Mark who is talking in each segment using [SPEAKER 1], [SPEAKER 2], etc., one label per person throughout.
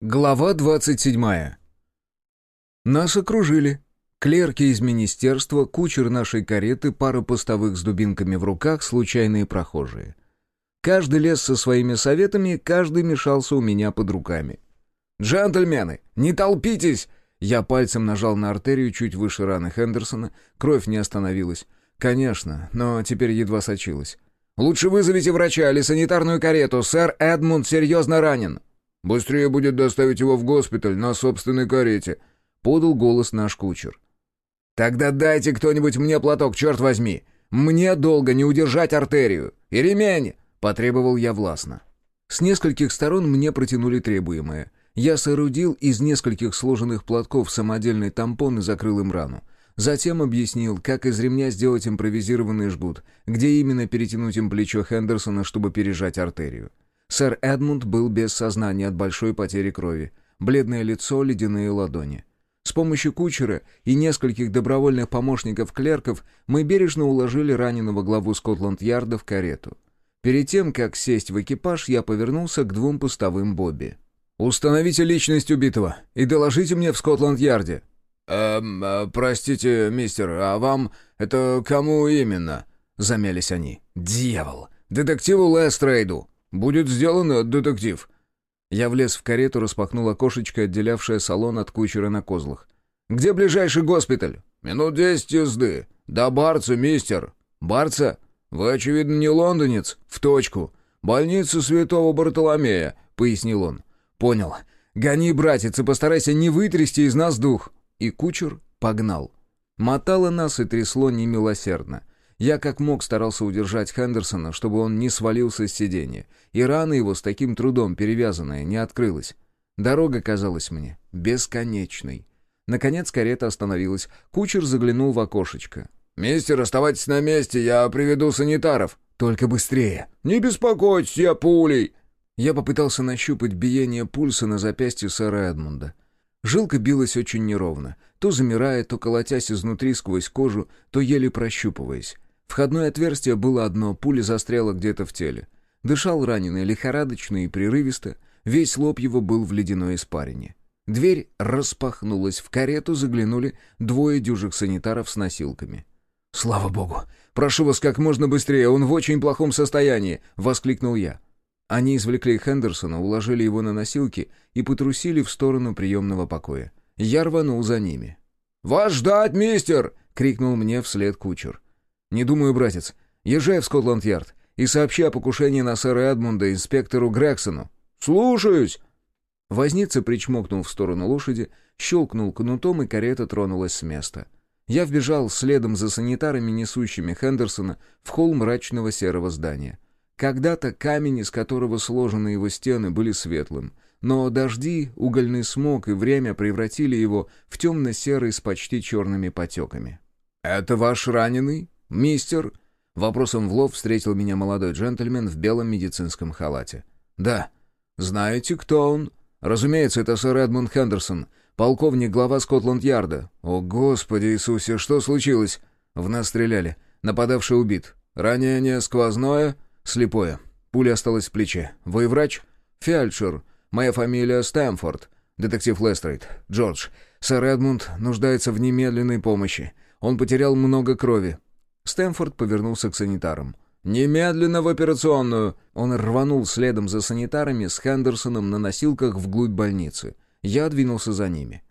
[SPEAKER 1] Глава 27. Нас окружили. Клерки из министерства, кучер нашей кареты, пара постовых с дубинками в руках, случайные прохожие. Каждый лез со своими советами, каждый мешался у меня под руками. «Джентльмены, не толпитесь!» Я пальцем нажал на артерию чуть выше раны Хендерсона, кровь не остановилась. Конечно, но теперь едва сочилась. «Лучше вызовите врача или санитарную карету, сэр Эдмунд серьезно ранен!»
[SPEAKER 2] «Быстрее будет доставить его в госпиталь на собственной карете», — подал голос наш кучер.
[SPEAKER 1] «Тогда дайте кто-нибудь мне платок, черт возьми! Мне долго не удержать артерию! И ремень!» — потребовал я властно. С нескольких сторон мне протянули требуемое. Я соорудил из нескольких сложенных платков самодельный тампон и закрыл им рану. Затем объяснил, как из ремня сделать импровизированный жгут, где именно перетянуть им плечо Хендерсона, чтобы пережать артерию. Сэр Эдмунд был без сознания от большой потери крови. Бледное лицо, ледяные ладони. С помощью кучера и нескольких добровольных помощников-клерков мы бережно уложили раненого главу Скотланд-Ярда в карету. Перед тем, как сесть в экипаж, я повернулся к двум пустовым Бобби. «Установите личность убитого и доложите мне в Скотланд-Ярде».
[SPEAKER 2] «Эм, э, простите, мистер, а вам это кому именно?» — замялись они.
[SPEAKER 1] «Дьявол! Детективу Лестрейду!»
[SPEAKER 2] «Будет сделано, детектив».
[SPEAKER 1] Я влез в карету, распахнул окошечко, отделявшее салон от кучера на козлах. «Где ближайший госпиталь?»
[SPEAKER 2] «Минут десять езды. До Барца, мистер».
[SPEAKER 1] «Барца?
[SPEAKER 2] Вы, очевидно, не лондонец?»
[SPEAKER 1] «В точку.
[SPEAKER 2] Больница святого Бартоломея», — пояснил он.
[SPEAKER 1] «Понял. Гони, братец, и постарайся не вытрясти из нас дух». И кучер погнал. Мотало нас и трясло немилосердно. Я как мог старался удержать Хендерсона, чтобы он не свалился с сиденья, и рана его с таким трудом перевязанная не открылась. Дорога казалась мне бесконечной. Наконец карета остановилась. Кучер заглянул в окошечко.
[SPEAKER 2] «Мистер, оставайтесь на месте, я приведу санитаров».
[SPEAKER 1] «Только быстрее».
[SPEAKER 2] «Не беспокойтесь, я пулей».
[SPEAKER 1] Я попытался нащупать биение пульса на запястье сэра Эдмунда. Жилка билась очень неровно, то замирая, то колотясь изнутри сквозь кожу, то еле прощупываясь. Входное отверстие было одно, пуля застряла где-то в теле. Дышал раненый лихорадочно и прерывисто, весь лоб его был в ледяной испарине. Дверь распахнулась, в карету заглянули двое дюжих санитаров с носилками. «Слава богу! Прошу вас как можно быстрее, он в очень плохом состоянии!» — воскликнул я. Они извлекли Хендерсона, уложили его на носилки и потрусили в сторону приемного покоя. Я рванул за ними.
[SPEAKER 2] «Вас ждать, мистер!» — крикнул мне вслед кучер.
[SPEAKER 1] «Не думаю, братец. Езжай в Скотланд-Ярд и сообщи о покушении на сэра Эдмунда инспектору Грексону».
[SPEAKER 2] «Слушаюсь!»
[SPEAKER 1] Возница причмокнул в сторону лошади, щелкнул кнутом, и карета тронулась с места. Я вбежал следом за санитарами, несущими Хендерсона, в холл мрачного серого здания. Когда-то камень, из которого сложены его стены, были светлым, но дожди, угольный смог и время превратили его в темно-серый с почти черными потеками.
[SPEAKER 2] «Это ваш раненый?» «Мистер?» Вопросом в лоб встретил меня молодой джентльмен в белом медицинском халате.
[SPEAKER 1] «Да».
[SPEAKER 2] «Знаете, кто он?»
[SPEAKER 1] «Разумеется, это сэр Эдмунд Хендерсон, полковник, глава Скотланд-Ярда».
[SPEAKER 2] «О, Господи Иисусе, что случилось?»
[SPEAKER 1] «В нас стреляли. Нападавший убит.
[SPEAKER 2] Ранение сквозное?»
[SPEAKER 1] «Слепое. Пуля осталась в плече. Вы врач?»
[SPEAKER 2] «Фельдшер. Моя фамилия Стэмфорд.
[SPEAKER 1] Детектив Лестрейд. Джордж. Сэр Эдмунд нуждается в немедленной помощи. Он потерял много крови. Стэнфорд повернулся к санитарам.
[SPEAKER 2] «Немедленно в операционную!»
[SPEAKER 1] Он рванул следом за санитарами с Хендерсоном на носилках вглубь больницы. Я двинулся за ними.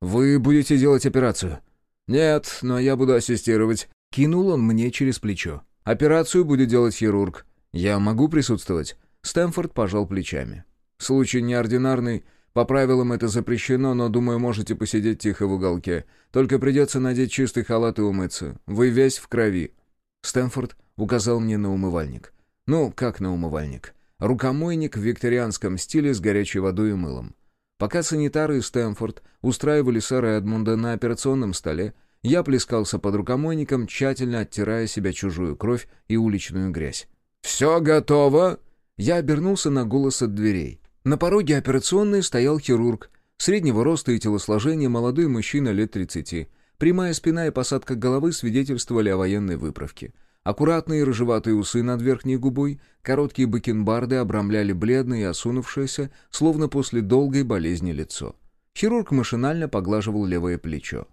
[SPEAKER 1] «Вы будете делать операцию?»
[SPEAKER 2] «Нет, но я буду ассистировать».
[SPEAKER 1] Кинул он мне через плечо. «Операцию будет делать хирург. Я могу присутствовать?» Стэнфорд пожал плечами. «Случай неординарный. По правилам это запрещено, но, думаю, можете посидеть тихо в уголке. Только придется надеть чистый халат и умыться. Вы весь в крови». Стэнфорд указал мне на умывальник. Ну, как на умывальник. Рукомойник в викторианском стиле с горячей водой и мылом. Пока санитары и Стэнфорд устраивали сэра Эдмунда на операционном столе, я плескался под рукомойником, тщательно оттирая себя чужую кровь и уличную грязь.
[SPEAKER 2] «Все готово?»
[SPEAKER 1] Я обернулся на голос от дверей. На пороге операционной стоял хирург. Среднего роста и телосложения молодой мужчина лет 30. Прямая спина и посадка головы свидетельствовали о военной выправке.
[SPEAKER 2] Аккуратные рыжеватые усы над верхней губой, короткие бакенбарды обрамляли бледное и осунувшееся, словно после долгой болезни лицо. Хирург машинально поглаживал левое плечо.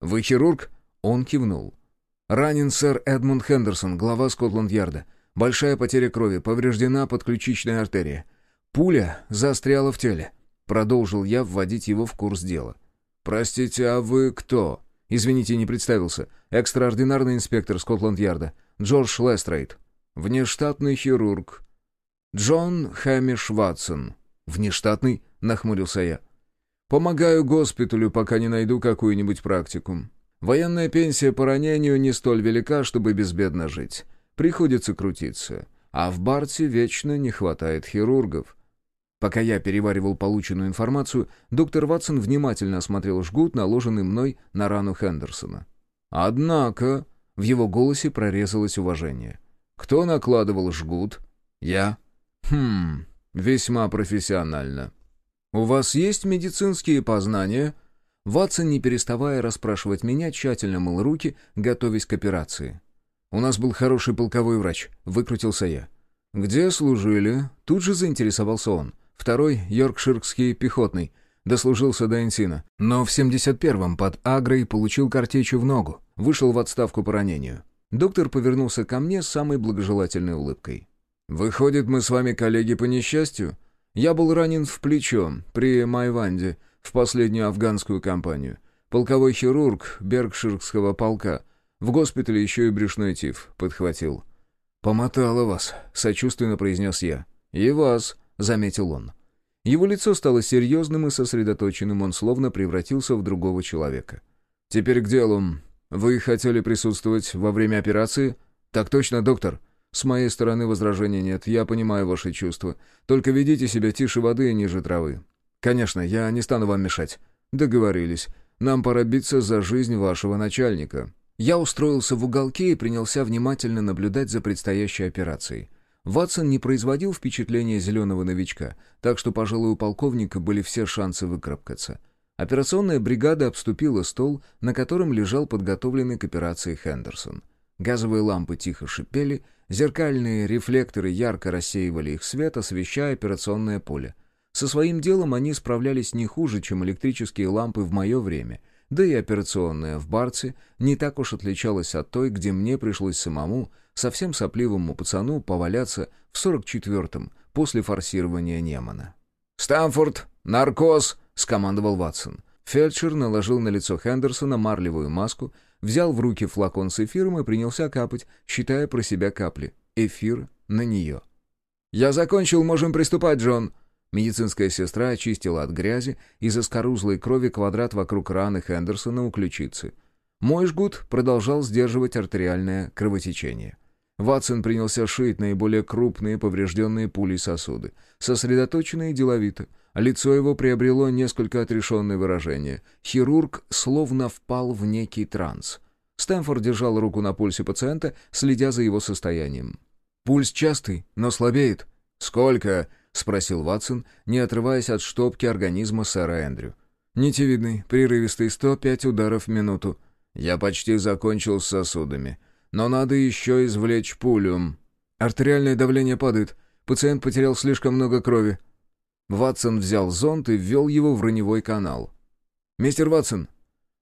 [SPEAKER 2] «Вы хирург?» Он кивнул. «Ранен сэр Эдмунд Хендерсон, глава Скотланд-Ярда. Большая потеря крови, повреждена подключичная артерия. Пуля застряла в теле». Продолжил я вводить его в курс дела. «Простите, а вы кто?» «Извините, не представился. Экстраординарный инспектор Скотланд-Ярда. Джордж Лестрейд. Внештатный хирург. Джон Хэмиш Ватсон. Внештатный?» — нахмурился я. «Помогаю госпиталю, пока не найду какую-нибудь практику. Военная пенсия по ранению не столь велика, чтобы безбедно жить. Приходится крутиться. А в Барте вечно не хватает хирургов. Пока я переваривал полученную информацию, доктор Ватсон внимательно осмотрел жгут, наложенный мной на рану Хендерсона. «Однако...» — в его голосе прорезалось уважение. «Кто накладывал жгут?» «Я». «Хм... Весьма профессионально. У вас есть медицинские познания?» Ватсон, не переставая расспрашивать меня, тщательно мыл руки, готовясь к операции. «У нас был хороший полковой врач», — выкрутился я. «Где служили?» — тут же заинтересовался он. Второй — Йоркширский пехотный. Дослужился до Энсина. Но в 71-м под Агрой получил картечью в ногу. Вышел в отставку по ранению. Доктор повернулся ко мне с самой благожелательной улыбкой. «Выходит, мы с вами коллеги по несчастью? Я был ранен в плечо при Майванде в последнюю афганскую кампанию. Полковой хирург Бергширского полка. В госпитале еще и брюшной тиф подхватил». «Помотало вас», — сочувственно произнес я. «И вас», — заметил он. Его лицо стало серьезным и сосредоточенным, он словно превратился в другого человека. «Теперь к делу. Вы хотели присутствовать во время операции?» «Так точно, доктор. С моей стороны возражений нет, я понимаю ваши чувства. Только ведите себя тише воды и ниже травы. Конечно, я не стану вам мешать. Договорились. Нам пора биться за жизнь вашего начальника». Я устроился в уголке и принялся внимательно наблюдать за предстоящей операцией. Ватсон не производил впечатления зеленого новичка, так что, пожалуй, у полковника были все шансы выкарабкаться. Операционная бригада обступила стол, на котором лежал подготовленный к операции Хендерсон. Газовые лампы тихо шипели, зеркальные рефлекторы ярко рассеивали их свет, освещая операционное поле. Со своим делом они справлялись не хуже, чем электрические лампы в мое время — да и операционная в Барце не так уж отличалась от той, где мне пришлось самому, совсем сопливому пацану, поваляться в 44-м после форсирования Немана. «Стамфорд! Наркоз!» — скомандовал Ватсон. Фельдшер наложил на лицо Хендерсона марлевую маску, взял в руки флакон с эфиром и принялся капать, считая про себя капли. Эфир на нее. «Я закончил, можем приступать, Джон!» Медицинская сестра очистила от грязи и заскорузлой крови квадрат вокруг раны Хендерсона у ключицы. Мой жгут продолжал сдерживать артериальное кровотечение. Ватсон принялся шить наиболее крупные поврежденные пулей сосуды. Сосредоточенно и деловито. Лицо его приобрело несколько отрешенное выражение. Хирург словно впал в некий транс. Стэнфорд держал руку на пульсе пациента, следя за его состоянием. «Пульс частый, но слабеет». «Сколько?» — спросил Ватсон, не отрываясь от штопки организма сэра Эндрю. «Нитевидный, прерывистый, 105 ударов в минуту. Я почти закончил с сосудами. Но надо еще извлечь пулю. Артериальное давление падает. Пациент потерял слишком много крови». Ватсон взял зонт и ввел его в раневой канал. «Мистер Ватсон,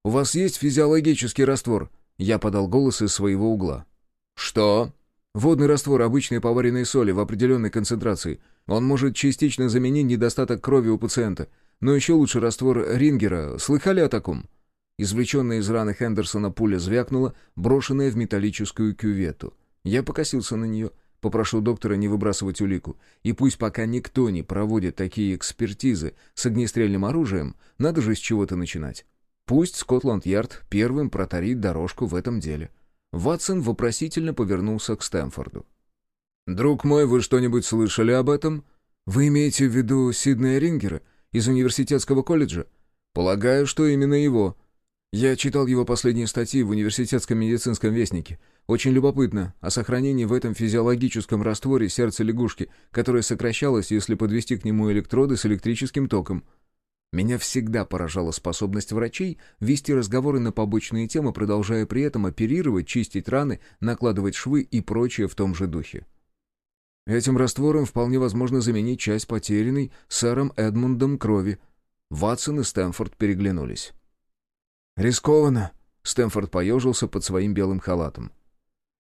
[SPEAKER 2] у вас есть физиологический раствор?» Я подал голос из своего угла. «Что?» «Водный раствор обычной поваренной соли в определенной концентрации. Он может частично заменить недостаток крови у пациента. Но еще лучше раствор Рингера. Слыхали о таком?» Извлеченная из раны Хендерсона пуля звякнула, брошенная в металлическую кювету. Я покосился на нее. Попрошу доктора не выбрасывать улику. И пусть пока никто не проводит такие экспертизы с огнестрельным оружием, надо же с чего-то начинать. Пусть Скотланд-Ярд первым протарит дорожку в этом деле. Ватсон вопросительно повернулся к Стэнфорду. «Друг мой, вы что-нибудь слышали об этом? Вы имеете в виду Сиднея Рингера из университетского колледжа? Полагаю, что именно его. Я читал его последние статьи в университетском медицинском вестнике. Очень любопытно о сохранении в этом физиологическом растворе сердца лягушки, которое сокращалось, если подвести к нему электроды с электрическим током. Меня всегда поражала способность врачей вести разговоры на побочные темы, продолжая при этом оперировать, чистить раны, накладывать швы и прочее в том же духе. Этим раствором вполне возможно заменить часть потерянной сэром Эдмундом крови. Ватсон и Стэнфорд переглянулись. «Рискованно», — Стэнфорд поежился под своим белым халатом.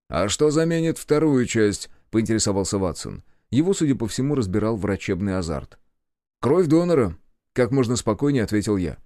[SPEAKER 2] «А что заменит вторую часть?» — поинтересовался Ватсон. Его, судя по всему, разбирал врачебный азарт. «Кровь донора», — как можно спокойнее ответил я.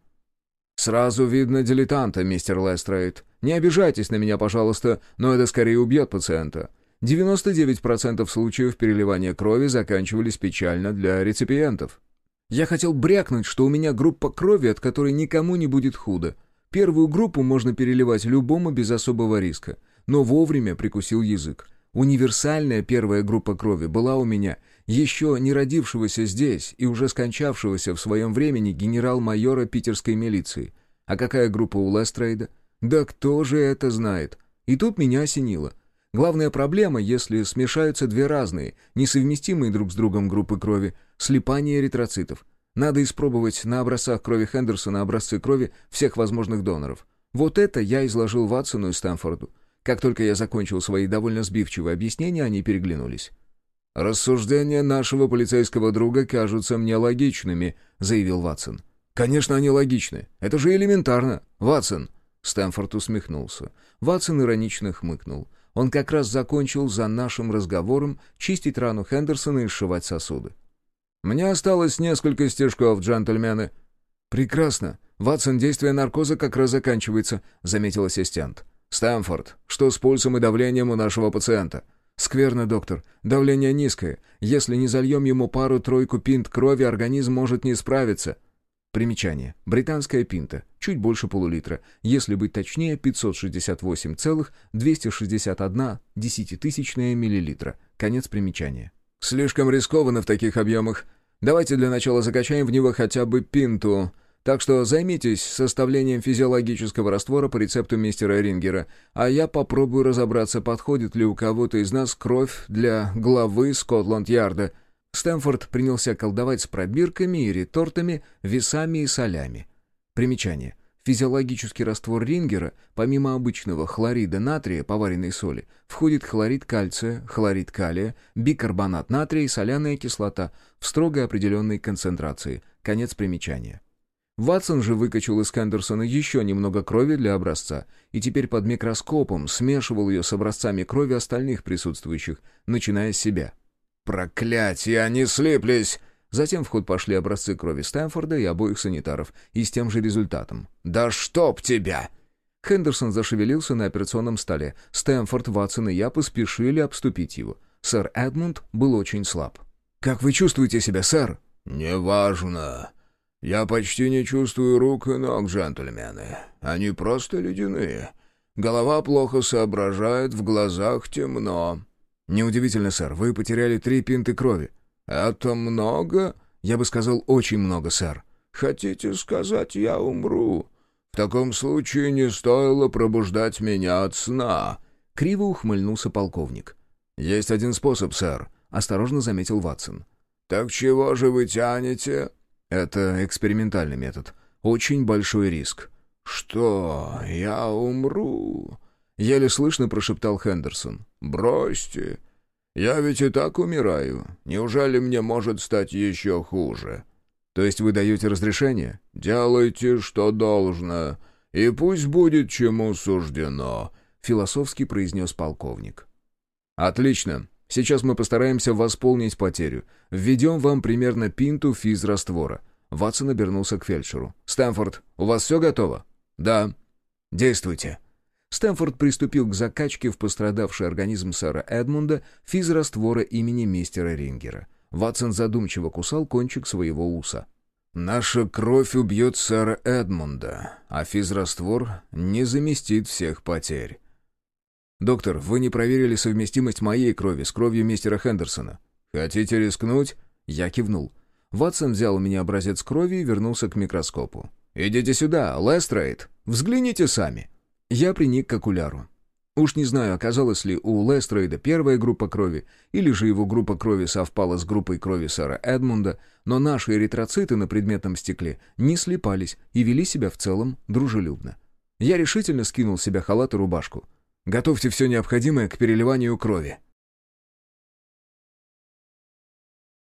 [SPEAKER 2] «Сразу видно дилетанта, мистер Лестрейд. Не обижайтесь на меня, пожалуйста, но это скорее убьет пациента. 99% случаев переливания крови заканчивались печально для реципиентов. Я хотел брякнуть, что у меня группа крови, от которой никому не будет худо. Первую группу можно переливать любому без особого риска, но вовремя прикусил язык. Универсальная первая группа крови была у меня, еще не родившегося здесь и уже скончавшегося в своем времени генерал-майора питерской милиции. А какая группа у Лестрейда? Да кто же это знает? И тут меня осенило. Главная проблема, если смешаются две разные, несовместимые друг с другом группы крови, слипание эритроцитов. Надо испробовать на образцах крови Хендерсона образцы крови всех возможных доноров. Вот это я изложил Ватсону и Стэнфорду. Как только я закончил свои довольно сбивчивые объяснения, они переглянулись. «Рассуждения нашего полицейского друга кажутся мне логичными», — заявил Ватсон. «Конечно, они логичны. Это же элементарно. Ватсон!» Стэнфорд усмехнулся. Ватсон иронично хмыкнул. Он как раз закончил за нашим разговором чистить рану Хендерсона и сшивать сосуды. «Мне осталось несколько стежков, джентльмены». «Прекрасно. Ватсон, действие наркоза как раз заканчивается», — заметил ассистент. «Стэнфорд, что с пульсом и давлением у нашего пациента?» «Скверно, доктор. Давление низкое. Если не зальем ему пару-тройку пинт крови, организм может не справиться». Примечание. Британская пинта. Чуть больше полулитра. Если быть точнее, 568,261 десятитысячная миллилитра. Конец примечания. «Слишком рискованно в таких объемах. Давайте для начала закачаем в него хотя бы пинту. Так что займитесь составлением физиологического раствора по рецепту мистера Рингера, а я попробую разобраться, подходит ли у кого-то из нас кровь для главы Скотланд-Ярда». Стэнфорд принялся колдовать с пробирками и ретортами, весами и солями. Примечание. Физиологический раствор Рингера, помимо обычного хлорида натрия, поваренной соли, входит хлорид кальция, хлорид калия, бикарбонат натрия и соляная кислота в строго определенной концентрации. Конец примечания. Ватсон же выкачал из Кендерсона еще немного крови для образца и теперь под микроскопом смешивал ее с образцами крови остальных присутствующих, начиная с себя. «Проклятие, они слиплись!» Затем в ход пошли образцы крови Стэнфорда и обоих санитаров, и с тем же результатом. «Да чтоб тебя!» Хендерсон зашевелился на операционном столе. Стэнфорд, Ватсон и я поспешили обступить его. Сэр Эдмунд был очень слаб. «Как вы чувствуете себя, сэр?»
[SPEAKER 3] «Неважно. Я почти не чувствую рук и ног, джентльмены. Они просто ледяные. Голова плохо соображает, в глазах темно».
[SPEAKER 2] «Неудивительно, сэр, вы потеряли три пинты крови».
[SPEAKER 3] «Это много?»
[SPEAKER 2] «Я бы сказал, очень много, сэр».
[SPEAKER 3] «Хотите сказать, я умру? В таком случае не стоило пробуждать меня от сна».
[SPEAKER 2] Криво ухмыльнулся полковник.
[SPEAKER 3] «Есть один способ, сэр», — осторожно заметил Ватсон. «Так чего же вы тянете?»
[SPEAKER 2] «Это экспериментальный метод. Очень большой риск».
[SPEAKER 3] «Что, я умру?»
[SPEAKER 2] — еле слышно прошептал Хендерсон.
[SPEAKER 3] «Бросьте. Я ведь и так умираю. Неужели мне может стать еще хуже?»
[SPEAKER 2] «То есть вы даете разрешение?»
[SPEAKER 3] «Делайте, что должно, и пусть будет чему суждено», —
[SPEAKER 2] философски произнес полковник. «Отлично. Сейчас мы постараемся восполнить потерю. Введем вам примерно пинту физраствора». Ватсон обернулся к фельдшеру. «Стэнфорд, у вас все готово?»
[SPEAKER 3] «Да».
[SPEAKER 2] «Действуйте». Стэнфорд приступил к закачке в пострадавший организм сэра Эдмунда физраствора имени мистера Рингера. Ватсон задумчиво кусал кончик своего уса. «Наша кровь убьет сэра Эдмунда, а физраствор не заместит всех потерь». «Доктор, вы не проверили совместимость моей крови с кровью мистера Хендерсона. Хотите рискнуть?» Я кивнул. Ватсон взял у меня образец крови и вернулся к микроскопу. «Идите сюда, Лестрейд, взгляните сами». Я приник к окуляру. Уж не знаю, оказалась ли у Лестрейда первая группа крови, или же его группа крови совпала с группой крови сэра Эдмунда, но наши эритроциты на предметном стекле не слипались и вели себя в целом дружелюбно. Я решительно скинул с себя халат и рубашку. «Готовьте все необходимое к переливанию крови».